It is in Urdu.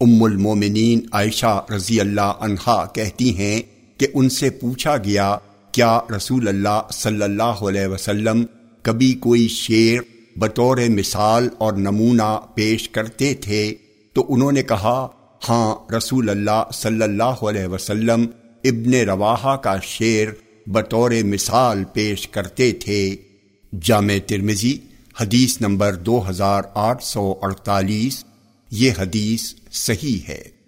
ام المومنین عائشہ رضی اللہ عنہا کہتی ہیں کہ ان سے پوچھا گیا، کیا رسول اللہ صلی اللہ علیہ وسلم کبھی کوئی شعر بطور مثال اور نمونہ پیش کرتے تھے؟ تو انہوں نے کہا ہاں رسول اللہ صلی اللہ علیہ وسلم ابن رواحہ کا شعر بطور مثال پیش کرتے تھے۔ جامع ترمزی حدیث نمبر دو ہزار آٹھ سو اڑتالیس۔ یہ حدیث صحیح ہے۔